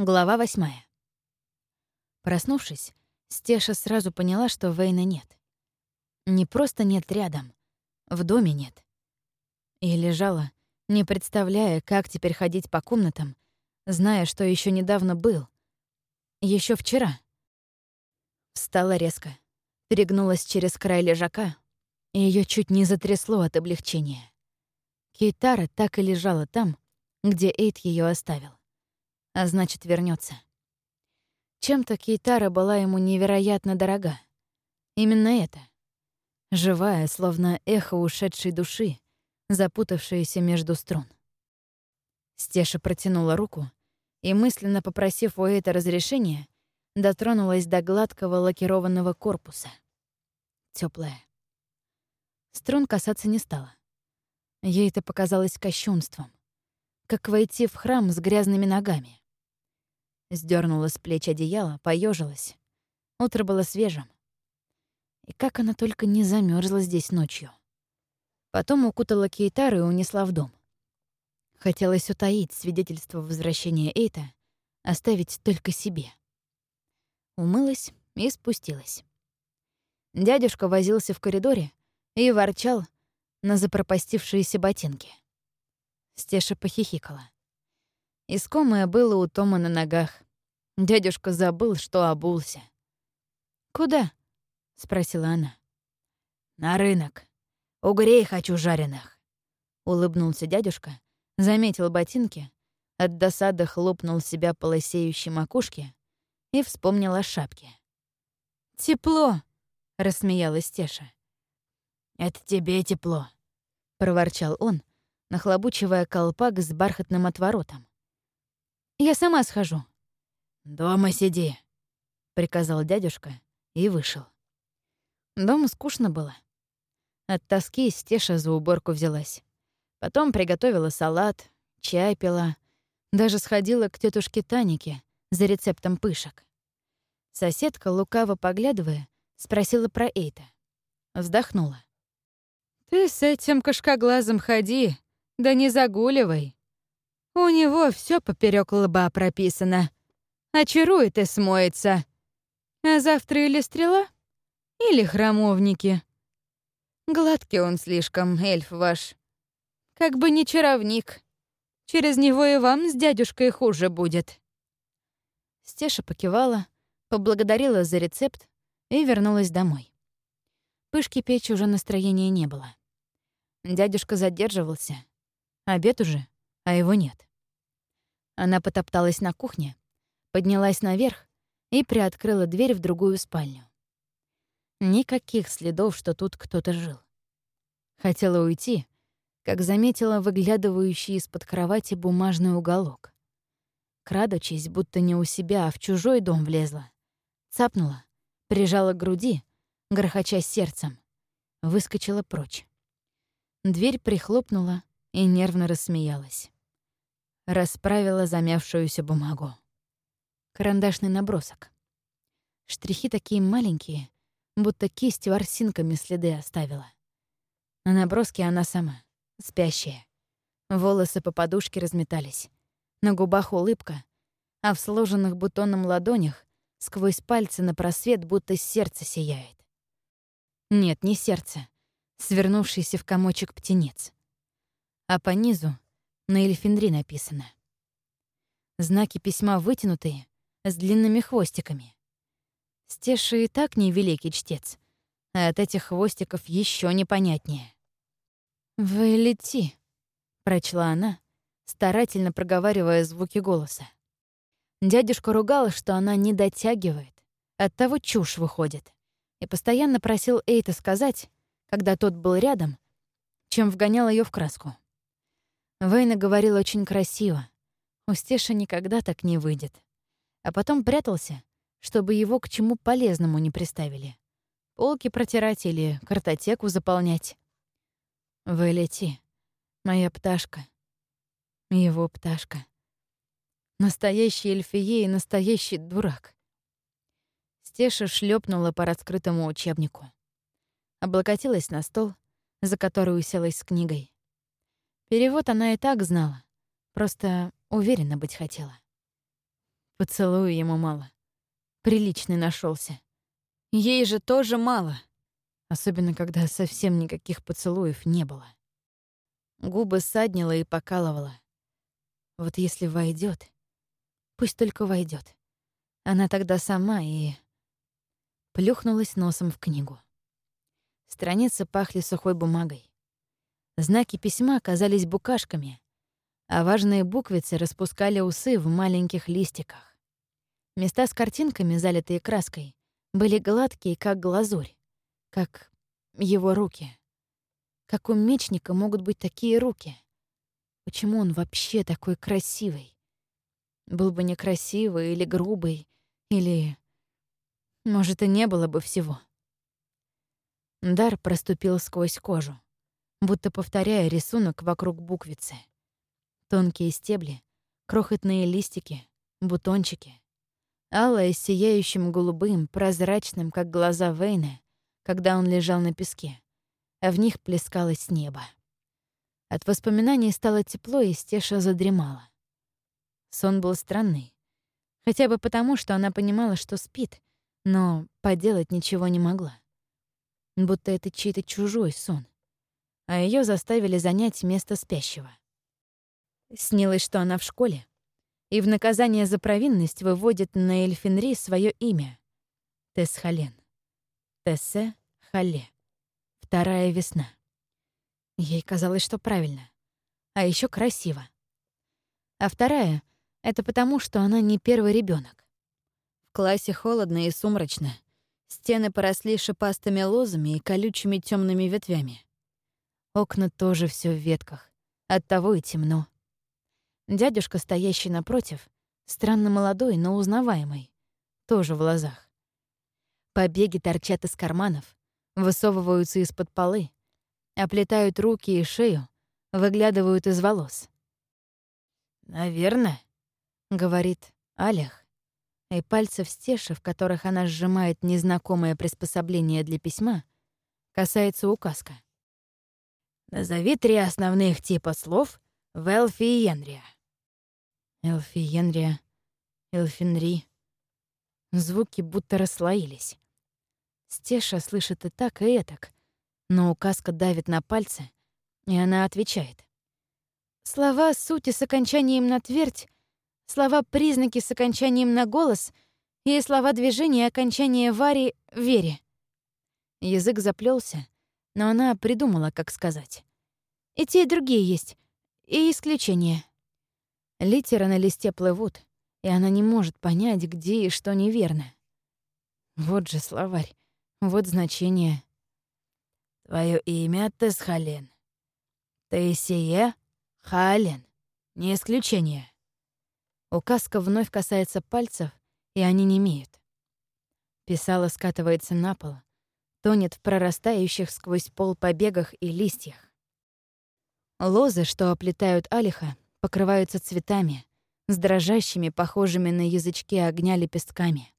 Глава восьмая. Проснувшись, Стеша сразу поняла, что Вейна нет. Не просто нет рядом, в доме нет. И лежала, не представляя, как теперь ходить по комнатам, зная, что еще недавно был. еще вчера. Встала резко, перегнулась через край лежака, и ее чуть не затрясло от облегчения. Кейтара так и лежала там, где Эйд ее оставил а значит, вернется. Чем-то Кейтара была ему невероятно дорога. Именно это. Живая, словно эхо ушедшей души, запутавшаяся между струн. Стеша протянула руку и, мысленно попросив у Эйта разрешения, дотронулась до гладкого лакированного корпуса. Теплая. Струн касаться не стала. Ей это показалось кощунством. Как войти в храм с грязными ногами. Сдернула с плеч одеяло, поежилась. Утро было свежим. И как она только не замерзла здесь ночью. Потом укутала Кейтар и унесла в дом. Хотелось утаить свидетельство возвращения Эйта, оставить только себе. Умылась и спустилась. Дядюшка возился в коридоре и ворчал на запропастившиеся ботинки. Стеша похихикала. Искомое было у Тома на ногах. Дядюшка забыл, что обулся. «Куда?» — спросила она. «На рынок. Угрей хочу жареных». Улыбнулся дядюшка, заметил ботинки, от досады хлопнул себя по лысеющей макушке и вспомнил о шапке. «Тепло!» — рассмеялась Теша. «Это тебе тепло», — проворчал он, нахлобучивая колпак с бархатным отворотом. Я сама схожу». «Дома сиди», — приказал дядюшка и вышел. Дома скучно было. От тоски Стеша за уборку взялась. Потом приготовила салат, чай пила, даже сходила к тетушке Танике за рецептом пышек. Соседка, лукаво поглядывая, спросила про Эйта. Вздохнула. «Ты с этим кошкоглазом ходи, да не загуливай. У него все поперек лба прописано. Очарует и смоется. А завтра или стрела, или храмовники. Гладкий он слишком, эльф ваш. Как бы не чаровник. Через него и вам с дядюшкой хуже будет. Стеша покивала, поблагодарила за рецепт и вернулась домой. Пышки печь уже настроения не было. Дядюшка задерживался. Обед уже, а его нет. Она потопталась на кухне, поднялась наверх и приоткрыла дверь в другую спальню. Никаких следов, что тут кто-то жил. Хотела уйти, как заметила выглядывающий из-под кровати бумажный уголок. Крадучись, будто не у себя, а в чужой дом влезла. Цапнула, прижала к груди, грохоча сердцем. Выскочила прочь. Дверь прихлопнула и нервно рассмеялась расправила замявшуюся бумагу. Карандашный набросок. Штрихи такие маленькие, будто кистью ворсинками следы оставила. На наброске она сама, спящая. Волосы по подушке разметались. На губах улыбка, а в сложенных бутоном ладонях сквозь пальцы на просвет будто сердце сияет. Нет, не сердце, свернувшийся в комочек птенец. А по низу на эльфиндри написано. Знаки письма вытянутые, с длинными хвостиками. Стеша и так невеликий чтец, а от этих хвостиков еще непонятнее. «Вы лети», — прочла она, старательно проговаривая звуки голоса. Дядюшка ругал, что она не дотягивает, оттого чушь выходит, и постоянно просил Эйта сказать, когда тот был рядом, чем вгонял ее в краску. Вейна говорил очень красиво. У Стеша никогда так не выйдет. А потом прятался, чтобы его к чему полезному не приставили. Полки протирать или картотеку заполнять. Вылети, моя пташка. Его пташка. Настоящий эльфие и настоящий дурак. Стеша шлепнула по раскрытому учебнику. Облокотилась на стол, за который уселась с книгой. Перевод она и так знала, просто уверенно быть хотела. Поцелуя ему мало. Приличный нашелся. Ей же тоже мало. Особенно, когда совсем никаких поцелуев не было. Губы саднила и покалывала. Вот если войдет, пусть только войдет. Она тогда сама и... Плюхнулась носом в книгу. Страницы пахли сухой бумагой. Знаки письма оказались букашками, а важные буквицы распускали усы в маленьких листиках. Места с картинками, залитые краской, были гладкие, как глазурь, как его руки. Как у мечника могут быть такие руки? Почему он вообще такой красивый? Был бы некрасивый или грубый, или... Может, и не было бы всего. Дар проступил сквозь кожу, будто повторяя рисунок вокруг буквицы. Тонкие стебли, крохотные листики, бутончики. Алая с сияющим голубым, прозрачным, как глаза Вейна, когда он лежал на песке а в них плескалось небо. От воспоминаний стало тепло, и Стеша задремала. Сон был странный. Хотя бы потому, что она понимала, что спит, но поделать ничего не могла. Будто это чей-то чужой сон. А ее заставили занять место спящего. Снилось, что она в школе, и в наказание за провинность выводит на Эльфинри свое имя — Тесхален. Тессе Хале. Вторая весна. Ей казалось, что правильно. А еще красиво. А вторая — это потому, что она не первый ребенок. В классе холодно и сумрачно. Стены поросли шипастыми лозами и колючими темными ветвями. Окна тоже все в ветках. Оттого и темно. Дядюшка, стоящий напротив, странно молодой, но узнаваемый, тоже в лозах. Побеги торчат из карманов, высовываются из-под полы, оплетают руки и шею, выглядывают из волос. «Наверное», — говорит Алях, и пальцы в стеше, в которых она сжимает незнакомое приспособление для письма, касается указка. «Назови три основных типа слов в Элфиенрия». Элфиенрия, Элфинри. Звуки будто расслоились. Стеша слышит и так, и этак, но указка давит на пальцы, и она отвечает. Слова сути с окончанием на твердь, слова признаки с окончанием на голос и слова движения окончания вари — вере. Язык заплелся, но она придумала, как сказать. И те, и другие есть, и исключения. Литеры на листе плывут, и она не может понять, где и что неверно. Вот же словарь. Вот значение. Твое имя Тесхален. Таисия Хаален. Не исключение. Указка вновь касается пальцев, и они не имеют. Писала скатывается на пол, тонет в прорастающих сквозь пол побегах и листьях. Лозы, что оплетают Алиха, покрываются цветами, с дрожащими, похожими на язычки огня лепестками.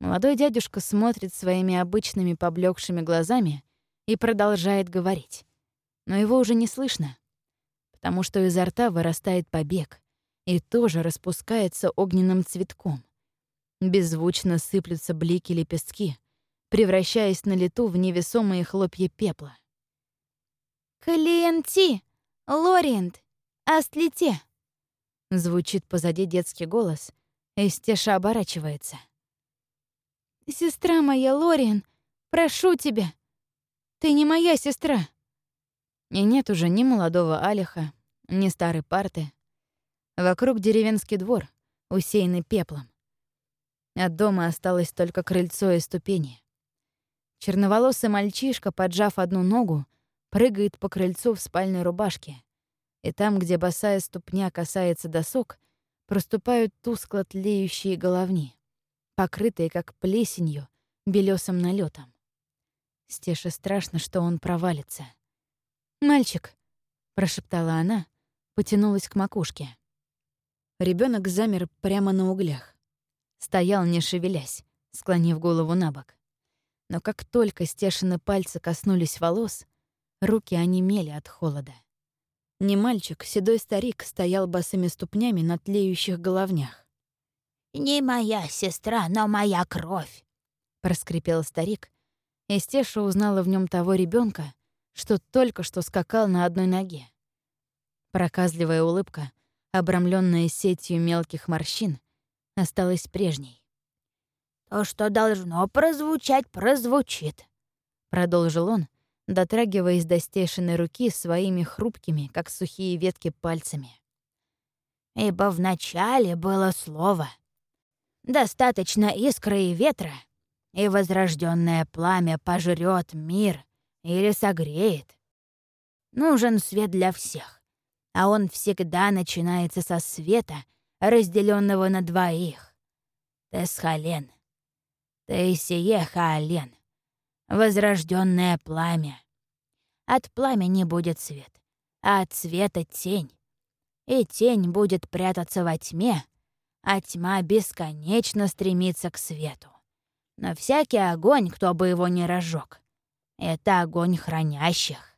Молодой дядюшка смотрит своими обычными поблекшими глазами и продолжает говорить. Но его уже не слышно, потому что изо рта вырастает побег и тоже распускается огненным цветком. Беззвучно сыплются блики лепестки, превращаясь на лету в невесомые хлопья пепла. «Калиенти! Лориент! Астлите!» Звучит позади детский голос, и Стеша оборачивается — «Сестра моя, Лориан, прошу тебя! Ты не моя сестра!» И нет уже ни молодого Алиха, ни старой парты. Вокруг деревенский двор, усеянный пеплом. От дома осталось только крыльцо и ступени. Черноволосый мальчишка, поджав одну ногу, прыгает по крыльцу в спальной рубашке. И там, где босая ступня касается досок, проступают тускло тлеющие головни покрытые как плесенью, белесым налетом. Стеше страшно, что он провалится. «Мальчик!» — прошептала она, потянулась к макушке. Ребенок замер прямо на углях. Стоял, не шевелясь, склонив голову на бок. Но как только Стешины пальцы коснулись волос, руки онемели от холода. Не мальчик, седой старик стоял босыми ступнями на тлеющих головнях. «Не моя сестра, но моя кровь», — проскрипел старик, и Стеша узнала в нем того ребенка, что только что скакал на одной ноге. Проказливая улыбка, обрамленная сетью мелких морщин, осталась прежней. «То, что должно прозвучать, прозвучит», — продолжил он, дотрагиваясь до стешиной руки своими хрупкими, как сухие ветки, пальцами. «Ибо вначале было слово. Достаточно искры и ветра, и возрожденное пламя пожрет мир или согреет. Нужен свет для всех, а он всегда начинается со света, разделенного на двоих. Тесхален, Таисие Хаален, возрожденное пламя. От пламени будет свет, а от света — тень. И тень будет прятаться во тьме, а тьма бесконечно стремится к свету. Но всякий огонь, кто бы его не разжег, это огонь хранящих.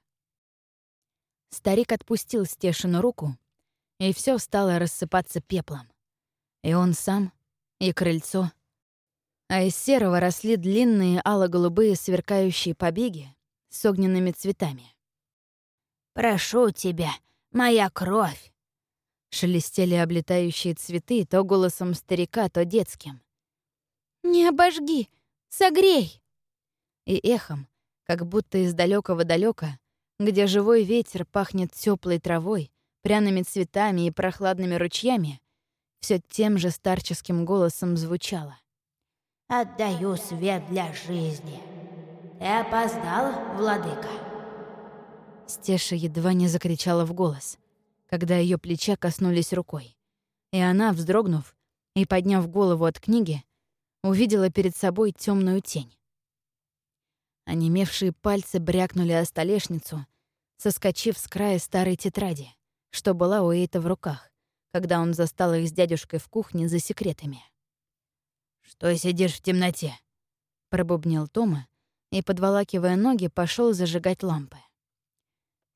Старик отпустил Стешину руку, и все стало рассыпаться пеплом. И он сам, и крыльцо. А из серого росли длинные ало-голубые сверкающие побеги с огненными цветами. «Прошу тебя, моя кровь!» Шелестели облетающие цветы то голосом старика, то детским. «Не обожги! Согрей!» И эхом, как будто из далекого далека, где живой ветер пахнет теплой травой, пряными цветами и прохладными ручьями, все тем же старческим голосом звучало. «Отдаю свет для жизни. Ты опоздал, владыка?» Стеша едва не закричала в голос, когда ее плеча коснулись рукой. И она, вздрогнув и подняв голову от книги, увидела перед собой темную тень. Онемевшие пальцы брякнули о столешницу, соскочив с края старой тетради, что была у Эйта в руках, когда он застал их с дядюшкой в кухне за секретами. «Что сидишь в темноте?» — пробубнил Тома и, подволакивая ноги, пошел зажигать лампы.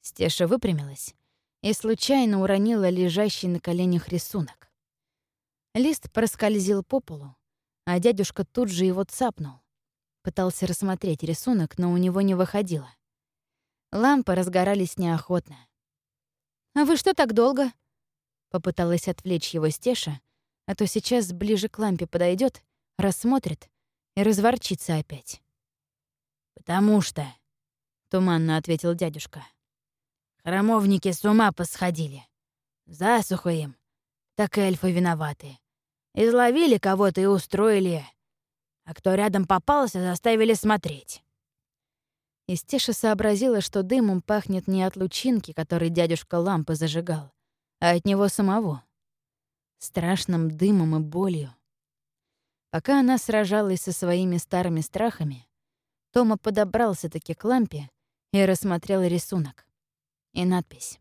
Стеша выпрямилась и случайно уронила лежащий на коленях рисунок. Лист проскользил по полу, а дядюшка тут же его цапнул. Пытался рассмотреть рисунок, но у него не выходило. Лампы разгорались неохотно. «А вы что так долго?» Попыталась отвлечь его Стеша, а то сейчас ближе к лампе подойдет, рассмотрит и разворчится опять. «Потому что...» — туманно ответил дядюшка. Храмовники с ума посходили. Засуху им. Так эльфы виноваты. Изловили кого-то и устроили. А кто рядом попался, заставили смотреть. Истеша сообразила, что дымом пахнет не от лучинки, который дядюшка лампы зажигал, а от него самого. Страшным дымом и болью. Пока она сражалась со своими старыми страхами, Тома подобрался-таки к лампе и рассмотрел рисунок и надпись.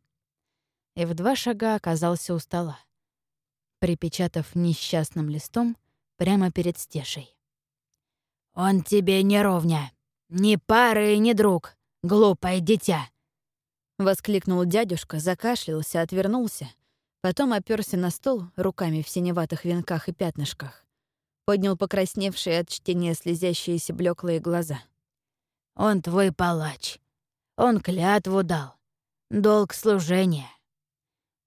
И в два шага оказался у стола, припечатав несчастным листом прямо перед стешей. «Он тебе не ровня, ни пары и ни друг, глупое дитя!» Воскликнул дядюшка, закашлялся, отвернулся, потом оперся на стол руками в синеватых венках и пятнышках, поднял покрасневшие от чтения слезящиеся блеклые глаза. «Он твой палач. Он клятву дал. Долг служения.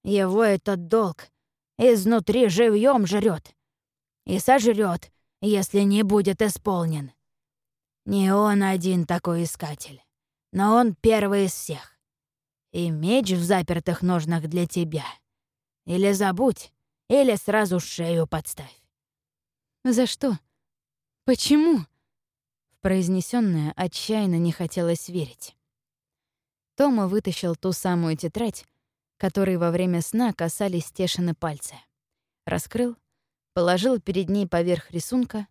Его этот долг изнутри живьем жрет и сожрет, если не будет исполнен. Не он один такой искатель, но он первый из всех. И меч в запертых ножнах для тебя. Или забудь, или сразу шею подставь. За что? Почему? В произнесенное отчаянно не хотелось верить. Тома вытащил ту самую тетрадь, которой во время сна касались Стешины пальцы. Раскрыл, положил перед ней поверх рисунка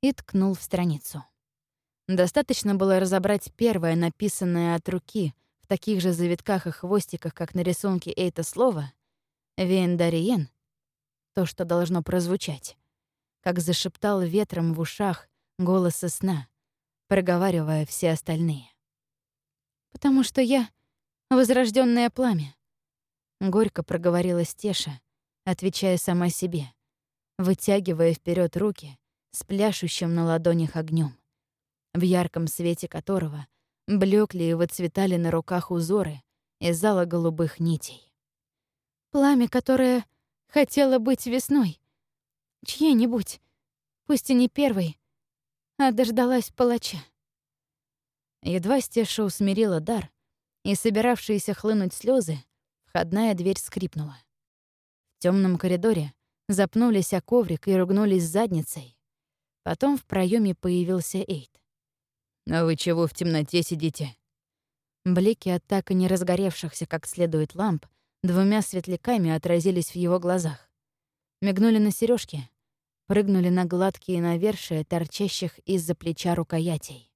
и ткнул в страницу. Достаточно было разобрать первое, написанное от руки, в таких же завитках и хвостиках, как на рисунке это слово «Вендариен», то, что должно прозвучать, как зашептал ветром в ушах голос сна, проговаривая все остальные потому что я — возрожденное пламя. Горько проговорила Стеша, отвечая сама себе, вытягивая вперед руки с пляшущим на ладонях огнем, в ярком свете которого блекли и выцветали на руках узоры из зала голубых нитей. Пламя, которое хотело быть весной. Чьей-нибудь, пусть и не первой, а дождалась палача. Едва Стеша усмирила дар, и собиравшиеся хлынуть слезы, входная дверь скрипнула. В темном коридоре запнулись о коврик и ругнулись задницей. Потом в проеме появился Эйд. «А вы чего в темноте сидите?» Блики от так и не разгоревшихся как следует ламп двумя светляками отразились в его глазах. Мигнули на сережки, прыгнули на гладкие навершия, торчащих из-за плеча рукоятей.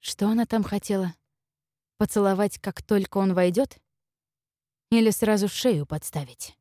Что она там хотела? Поцеловать, как только он войдет, Или сразу шею подставить?